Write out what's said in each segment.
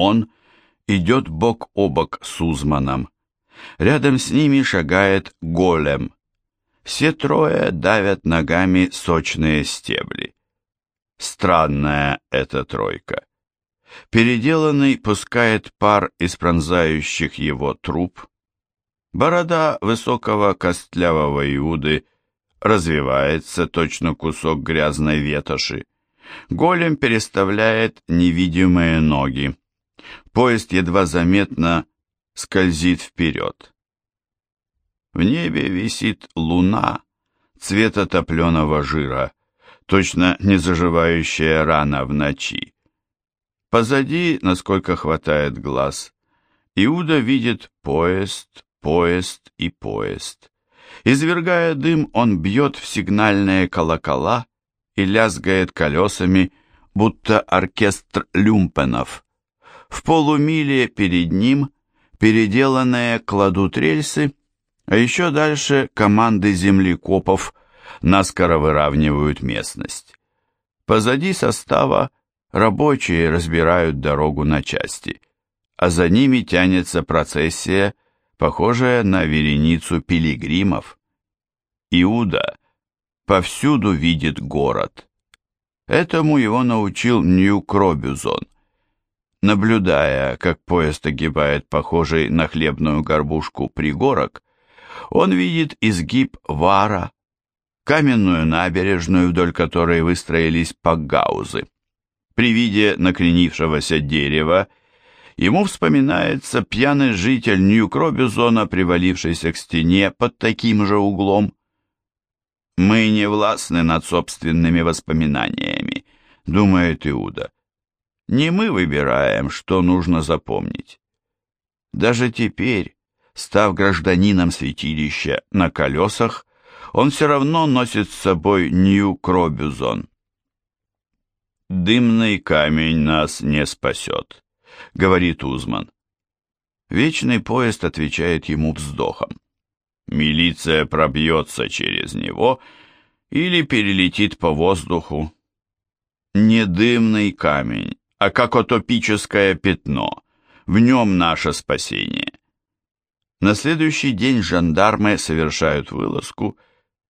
он идет бок о бок с Узманом. Рядом с ними шагает голем. Все трое давят ногами сочные стебли. Странная эта тройка. Переделанный пускает пар из пронзающих его труб. Борода высокого костлявого Иуды развивается точно кусок грязной ветоши. Голем переставляет невидимые ноги. Поезд едва заметно скользит вперед. В небе висит луна цвета топленого жира, точно незаживающая рана в ночи. Позади, насколько хватает глаз, Иуда видит поезд, поезд и поезд. Извергая дым, он бьет в сигнальные колокола и лязгает колесами, будто оркестр люмпенов. В полумиле перед ним переделанные кладут рельсы, а еще дальше команды землекопов наскоро выравнивают местность. Позади состава рабочие разбирают дорогу на части, а за ними тянется процессия, похожая на вереницу пилигримов. Иуда повсюду видит город. Этому его научил Нью-Кробюзон. Наблюдая, как поезд огибает похожий на хлебную горбушку пригорок, он видит изгиб Вара, каменную набережную, вдоль которой выстроились пакгаузы. При виде накренившегося дерева ему вспоминается пьяный житель Нью-Кробюзона, привалившийся к стене под таким же углом. «Мы не властны над собственными воспоминаниями», — думает Иуда. «Не мы выбираем, что нужно запомнить. Даже теперь, став гражданином святилища на колесах, он все равно носит с собой Нью-Кробюзон. «Дымный камень нас не спасет», — говорит Узман. Вечный поезд отвечает ему вздохом милиция пробьется через него или перелетит по воздуху. Не дымный камень, а как утопическое пятно. В нем наше спасение. На следующий день жандармы совершают вылазку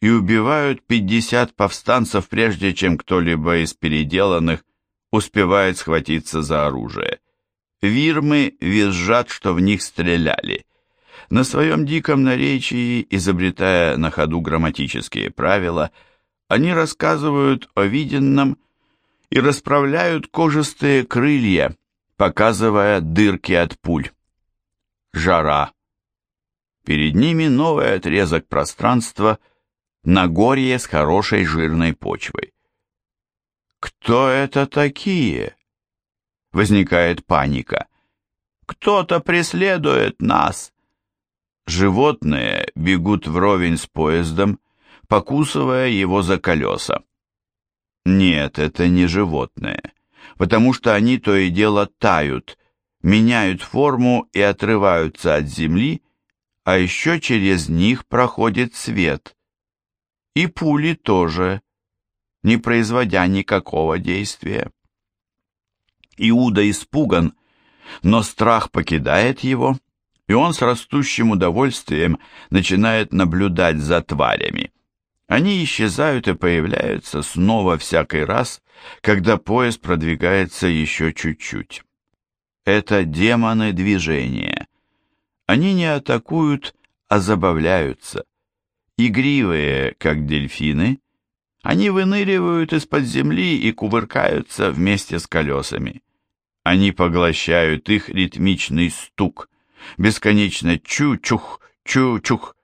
и убивают 50 повстанцев, прежде чем кто-либо из переделанных успевает схватиться за оружие. Вирмы визжат, что в них стреляли – на своем диком наречии, изобретая на ходу грамматические правила, они рассказывают о виденном и расправляют кожистые крылья, показывая дырки от пуль. Жара. Перед ними новый отрезок пространства, Нагорье с хорошей жирной почвой. «Кто это такие?» Возникает паника. «Кто-то преследует нас!» Животные бегут вровень с поездом, покусывая его за колеса. Нет, это не животные, потому что они то и дело тают, меняют форму и отрываются от земли, а еще через них проходит свет. И пули тоже, не производя никакого действия. Иуда испуган, но страх покидает его, и он с растущим удовольствием начинает наблюдать за тварями. Они исчезают и появляются снова всякий раз, когда поезд продвигается еще чуть-чуть. Это демоны движения. Они не атакуют, а забавляются. Игривые, как дельфины, они выныривают из-под земли и кувыркаются вместе с колесами. Они поглощают их ритмичный стук, бесконечно чу-чух, чу-чух.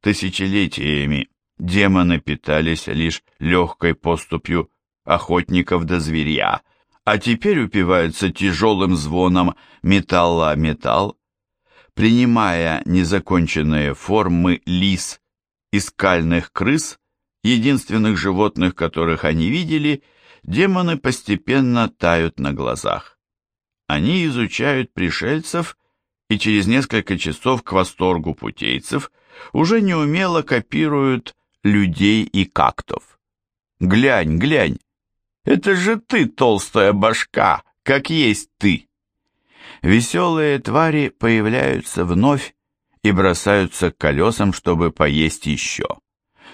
Тысячелетиями демоны питались лишь легкой поступью охотников до зверя, а теперь упиваются тяжелым звоном металла о металл, принимая незаконченные формы лис и скальных крыс, единственных животных, которых они видели, демоны постепенно тают на глазах. Они изучают пришельцев и через несколько часов к восторгу путейцев уже неумело копируют людей и кактов. «Глянь, глянь! Это же ты, толстая башка, как есть ты!» Веселые твари появляются вновь и бросаются к колесам, чтобы поесть еще.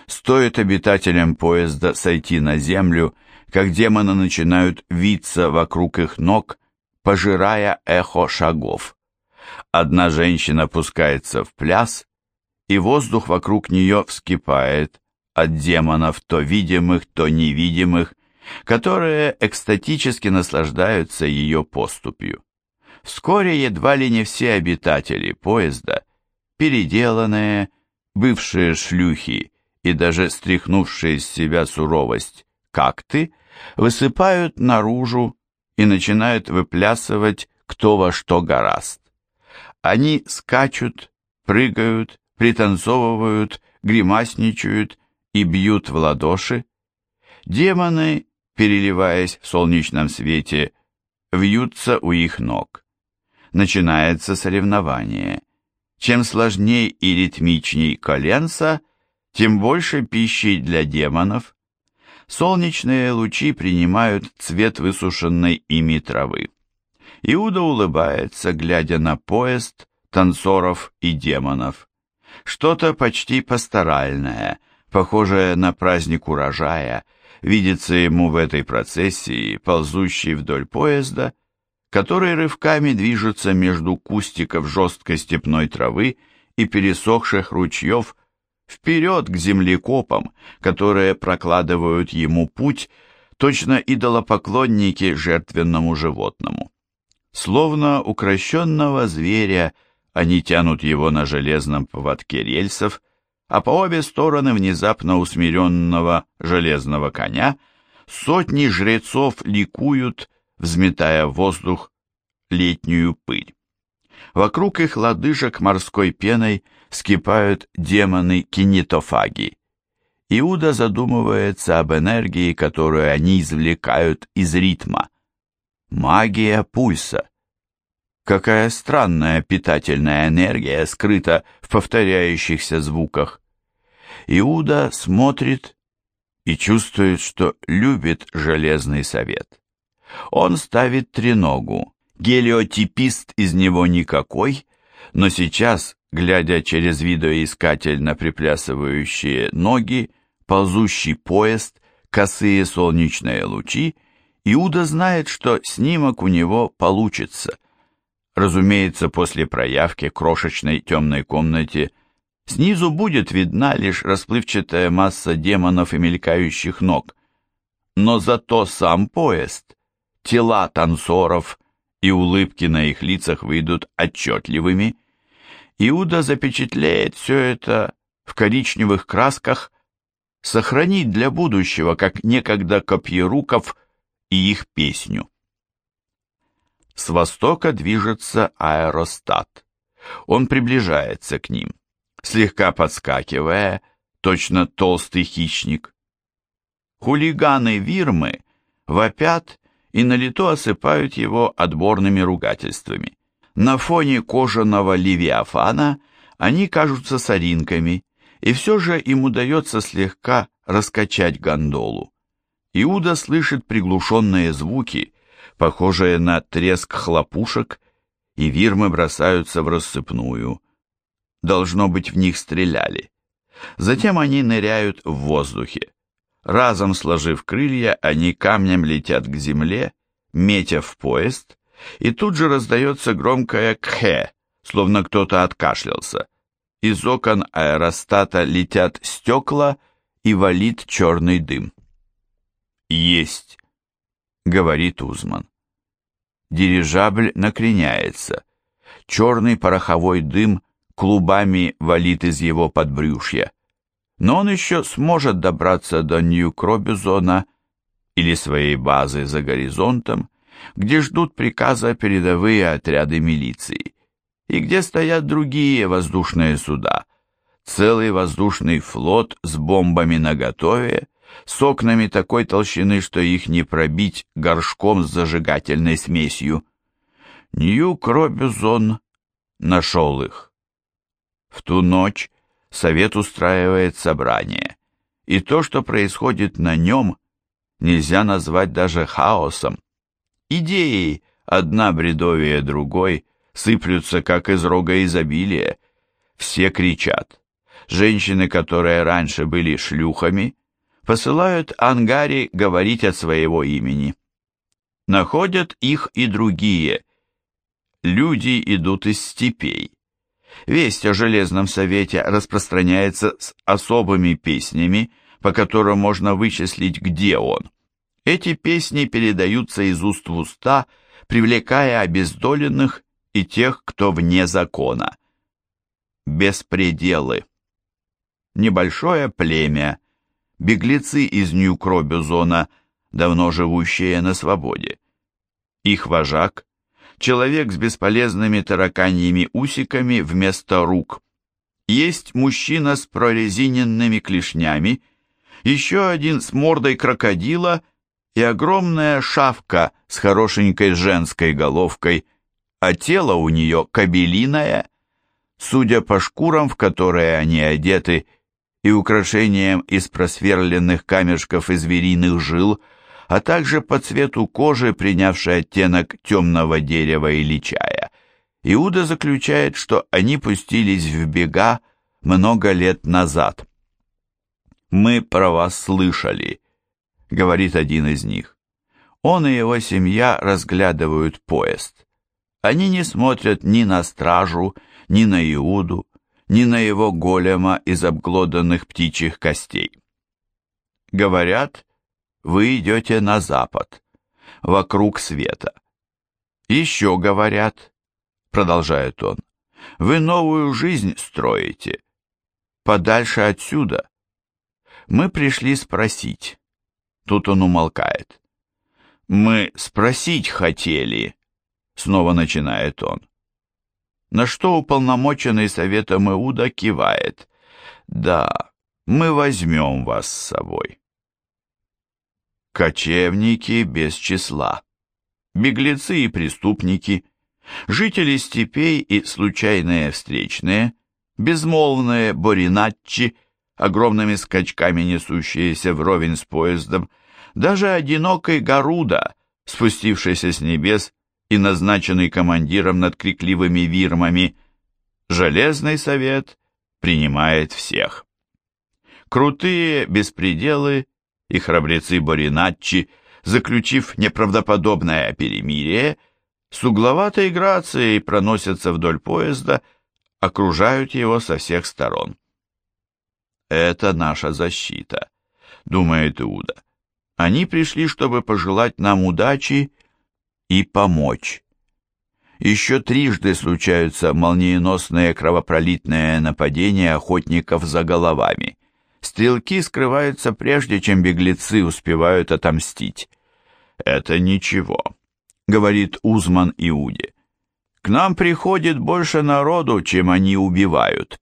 Стоит обитателям поезда сойти на землю, как демоны начинают виться вокруг их ног, пожирая эхо шагов. Одна женщина пускается в пляс, и воздух вокруг нее вскипает от демонов, то видимых, то невидимых, которые экстатически наслаждаются ее поступью. Вскоре едва ли не все обитатели поезда, переделанные, бывшие шлюхи и даже стряхнувшие из себя суровость какты, высыпают наружу и начинают выплясывать кто во что гораст. Они скачут, прыгают, пританцовывают, гримасничают и бьют в ладоши. Демоны, переливаясь в солнечном свете, вьются у их ног. Начинается соревнование. Чем сложнее и ритмичней коленца, тем больше пищи для демонов. Солнечные лучи принимают цвет высушенной ими травы. Иуда улыбается, глядя на поезд, танцоров и демонов. Что-то почти пасторальное, похожее на праздник урожая, видится ему в этой процессии, ползущей вдоль поезда, который рывками движется между кустиков жесткой степной травы и пересохших ручьев вперед к землекопам, которые прокладывают ему путь, точно идолопоклонники жертвенному животному. Словно укращенного зверя – они тянут его на железном поводке рельсов, а по обе стороны внезапно усмиренного железного коня сотни жрецов ликуют, взметая в воздух летнюю пыль. Вокруг их лодыжек морской пеной скипают демоны-кинетофаги. Иуда задумывается об энергии, которую они извлекают из ритма. Магия пульса. Какая странная питательная энергия скрыта в повторяющихся звуках. Иуда смотрит и чувствует, что любит железный совет. Он ставит треногу. Гелиотипист из него никакой, но сейчас, глядя через видоискатель на приплясывающие ноги, ползущий поезд, косые солнечные лучи, Иуда знает, что снимок у него получится – Разумеется, после проявки крошечной темной комнате снизу будет видна лишь расплывчатая масса демонов и мелькающих ног. Но зато сам поезд, тела танцоров и улыбки на их лицах выйдут отчетливыми. Иуда запечатлеет все это в коричневых красках, сохранить для будущего, как некогда копьеруков и их песню. С востока движется аэростат. Он приближается к ним, слегка подскакивая, точно толстый хищник. Хулиганы Вирмы вопят и на лету осыпают его отборными ругательствами. На фоне кожаного левиафана они кажутся соринками, и все же им удается слегка раскачать гондолу. Иуда слышит приглушенные звуки, похожее на треск хлопушек, и вирмы бросаются в рассыпную. Должно быть, в них стреляли. Затем они ныряют в воздухе. Разом сложив крылья, они камнем летят к земле, метя в поезд, и тут же раздается громкое «кхе», словно кто-то откашлялся. Из окон аэростата летят стекла и валит черный дым. «Есть», — говорит Узман. Дирижабль накреняется. Черный пороховой дым клубами валит из его подбрюшья. Но он еще сможет добраться до Нью-Кробюзона или своей базы за горизонтом, где ждут приказа передовые отряды милиции, и где стоят другие воздушные суда, целый воздушный флот с бомбами наготове, с окнами такой толщины, что их не пробить горшком с зажигательной смесью. Нью-Кробюзон нашел их. В ту ночь совет устраивает собрание, и то, что происходит на нем, нельзя назвать даже хаосом. Идеей одна бредовее другой, сыплются, как из рога изобилия. Все кричат. Женщины, которые раньше были шлюхами, посылают Ангари говорить от своего имени. Находят их и другие. Люди идут из степей. Весть о Железном Совете распространяется с особыми песнями, по которым можно вычислить, где он. Эти песни передаются из уст в уста, привлекая обездоленных и тех, кто вне закона. Беспределы. Небольшое племя, беглецы из Нью-Кробюзона, давно живущие на свободе. Их вожак – человек с бесполезными тараканьими усиками вместо рук. Есть мужчина с прорезиненными клешнями, еще один с мордой крокодила и огромная шавка с хорошенькой женской головкой, а тело у нее кабелиное. Судя по шкурам, в которые они одеты, и украшениям из просверленных камешков и звериных жил, а также по цвету кожи, принявшей оттенок темного дерева или чая, Иуда заключает, что они пустились в бега много лет назад. «Мы про вас слышали», — говорит один из них. Он и его семья разглядывают поезд. Они не смотрят ни на стражу, ни на Иуду, ни на его голема из обглоданных птичьих костей. Говорят, вы идете на запад, вокруг света. Еще говорят, продолжает он, вы новую жизнь строите, подальше отсюда. Мы пришли спросить. Тут он умолкает. Мы спросить хотели, снова начинает он. На что уполномоченный советом Иуда кивает. Да, мы возьмем вас с собой. Кочевники без числа. Беглецы и преступники. Жители степей и случайные встречные. Безмолвные боринатчи – огромными скачками несущиеся вровень с поездом, даже одинокий Гаруда, спустившийся с небес и назначенный командиром над крикливыми вирмами, Железный совет принимает всех. Крутые беспределы и храбрецы Боринатчи, заключив неправдоподобное перемирие, с угловатой грацией проносятся вдоль поезда, окружают его со всех сторон. Это наша защита, думает Иуда. Они пришли, чтобы пожелать нам удачи и помочь. Еще трижды случаются молниеносные кровопролитные нападения охотников за головами. Стрелки скрываются прежде, чем беглецы успевают отомстить. «Это ничего», — говорит Узман Иуде. «К нам приходит больше народу, чем они убивают».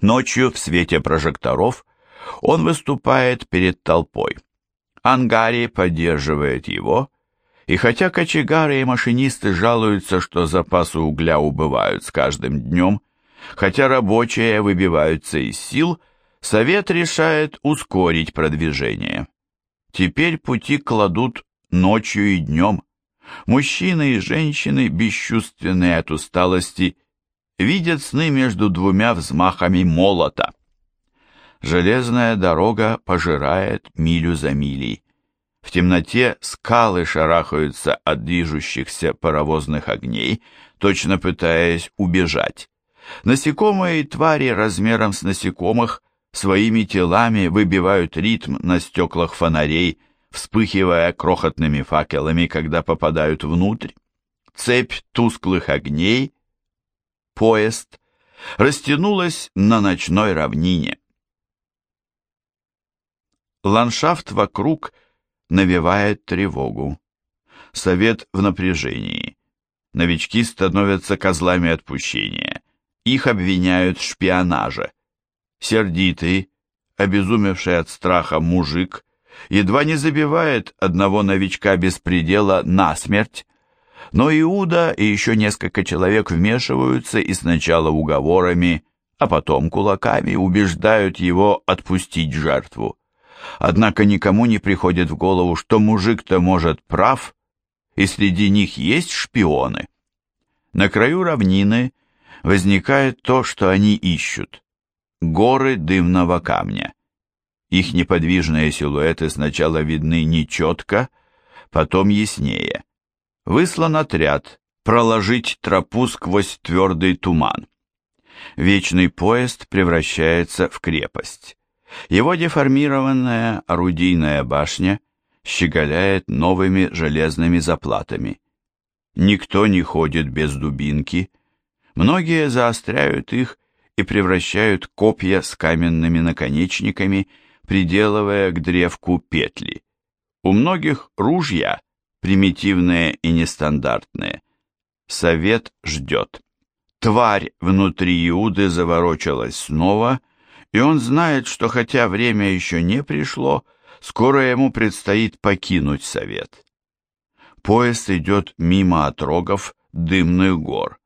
Ночью в свете прожекторов он выступает перед толпой. Ангари поддерживает его, и хотя кочегары и машинисты жалуются, что запасы угля убывают с каждым днем, хотя рабочие выбиваются из сил, Совет решает ускорить продвижение. Теперь пути кладут ночью и днем. Мужчины и женщины, бесчувственные от усталости, видят сны между двумя взмахами молота. Железная дорога пожирает милю за милей. В темноте скалы шарахаются от движущихся паровозных огней, точно пытаясь убежать. Насекомые и твари размером с насекомых своими телами выбивают ритм на стеклах фонарей, вспыхивая крохотными факелами, когда попадают внутрь. Цепь тусклых огней поезд, растянулась на ночной равнине. Ландшафт вокруг навевает тревогу. Совет в напряжении. Новички становятся козлами отпущения. Их обвиняют в шпионаже. Сердитый, обезумевший от страха мужик, едва не забивает одного новичка без предела насмерть, но Иуда и еще несколько человек вмешиваются и сначала уговорами, а потом кулаками убеждают его отпустить жертву. Однако никому не приходит в голову, что мужик-то может прав, и среди них есть шпионы. На краю равнины возникает то, что они ищут – горы дымного камня. Их неподвижные силуэты сначала видны нечетко, потом яснее. Выслан отряд проложить тропу сквозь твердый туман. Вечный поезд превращается в крепость. Его деформированная орудийная башня щеголяет новыми железными заплатами. Никто не ходит без дубинки, многие заостряют их и превращают копья с каменными наконечниками, приделывая к древку петли. У многих ружья примитивные и нестандартные. Совет ждет. Тварь внутри Иуды заворочалась снова, и он знает, что хотя время еще не пришло, скоро ему предстоит покинуть совет. Поезд идет мимо отрогов дымных гор.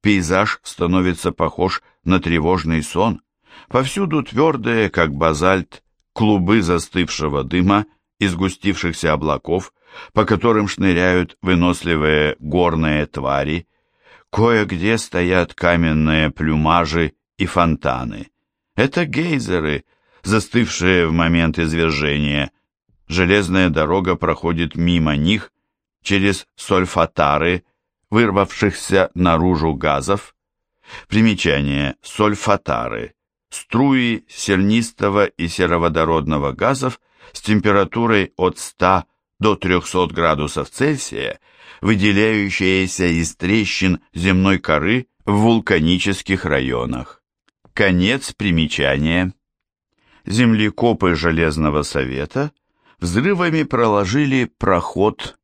Пейзаж становится похож на тревожный сон. Повсюду твердые, как базальт, клубы застывшего дыма и сгустившихся облаков, по которым шныряют выносливые горные твари. Кое-где стоят каменные плюмажи и фонтаны. Это гейзеры, застывшие в момент извержения. Железная дорога проходит мимо них, через сольфатары, вырвавшихся наружу газов. Примечание. Сольфатары. Струи сернистого и сероводородного газов с температурой от 100 до 300 градусов Цельсия, выделяющиеся из трещин земной коры в вулканических районах. Конец примечания. Землекопы Железного Совета взрывами проложили проход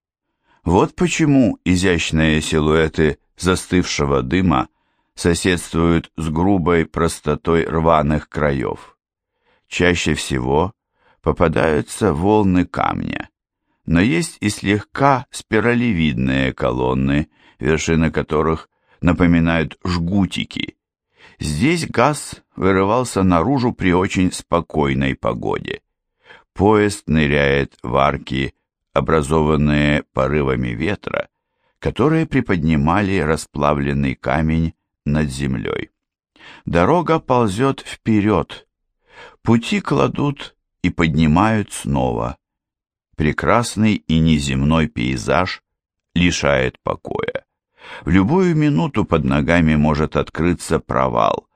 вот почему изящные силуэты застывшего дыма соседствуют с грубой простотой рваных краев. Чаще всего попадаются волны камня, но есть и слегка спиралевидные колонны, вершины которых напоминают жгутики. Здесь газ вырывался наружу при очень спокойной погоде. Поезд ныряет в арки образованные порывами ветра, которые приподнимали расплавленный камень над землей. Дорога ползет вперед, пути кладут и поднимают снова. Прекрасный и неземной пейзаж лишает покоя. В любую минуту под ногами может открыться провал,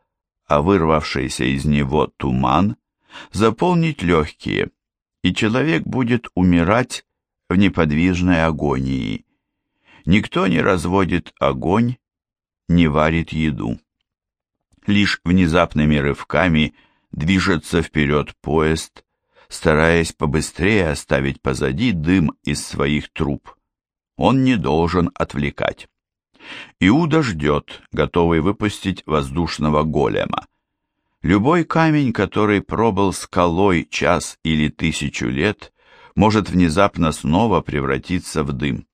а вырвавшийся из него туман заполнить легкие, и человек будет умирать в неподвижной агонии. Никто не разводит огонь, не варит еду. Лишь внезапными рывками движется вперед поезд, стараясь побыстрее оставить позади дым из своих труб. Он не должен отвлекать. Иуда ждет, готовый выпустить воздушного голема. Любой камень, который пробыл скалой час или тысячу лет, может внезапно снова превратиться в дым.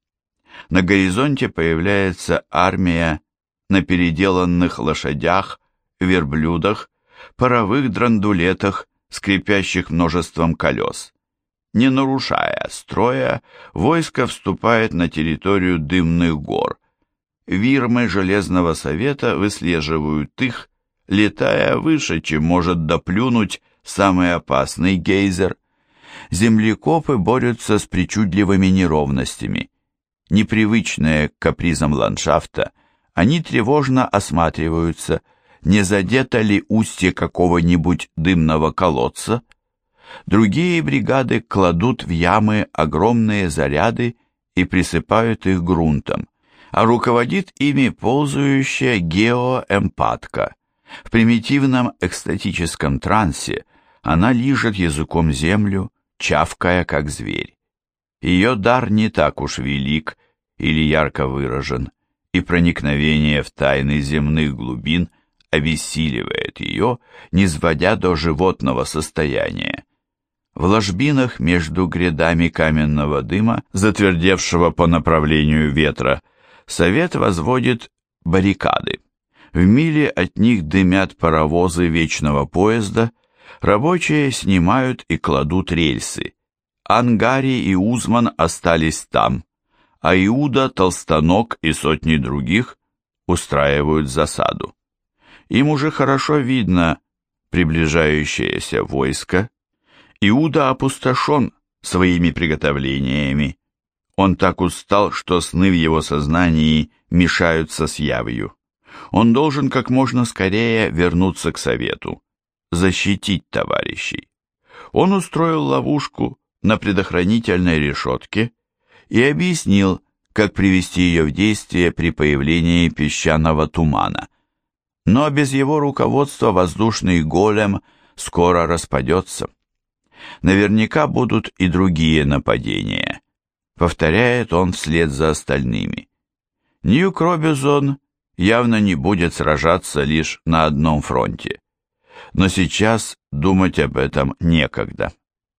На горизонте появляется армия на переделанных лошадях, верблюдах, паровых драндулетах, скрипящих множеством колес. Не нарушая строя, войско вступает на территорию дымных гор. Вирмы Железного Совета выслеживают их, летая выше, чем может доплюнуть самый опасный гейзер – землекопы борются с причудливыми неровностями. Непривычные к капризам ландшафта, они тревожно осматриваются, не задето ли устье какого-нибудь дымного колодца. Другие бригады кладут в ямы огромные заряды и присыпают их грунтом, а руководит ими ползающая геоэмпатка. В примитивном экстатическом трансе она лижет языком землю, чавкая, как зверь. Ее дар не так уж велик или ярко выражен, и проникновение в тайны земных глубин обессиливает ее, не сводя до животного состояния. В ложбинах между грядами каменного дыма, затвердевшего по направлению ветра, совет возводит баррикады. В миле от них дымят паровозы вечного поезда, Рабочие снимают и кладут рельсы. Ангари и Узман остались там. а Иуда, Толстанок и сотни других устраивают засаду. Им уже хорошо видно приближающееся войско. Иуда опустошен своими приготовлениями. Он так устал, что сны в его сознании мешаются с явью. Он должен как можно скорее вернуться к совету, защитить товарищей. Он устроил ловушку на предохранительной решетке и объяснил, как привести ее в действие при появлении песчаного тумана. Но без его руководства воздушный голем скоро распадется. Наверняка будут и другие нападения, повторяет он вслед за остальными. Ньюк Робизон явно не будет сражаться лишь на одном фронте. Но сейчас думать об этом некогда.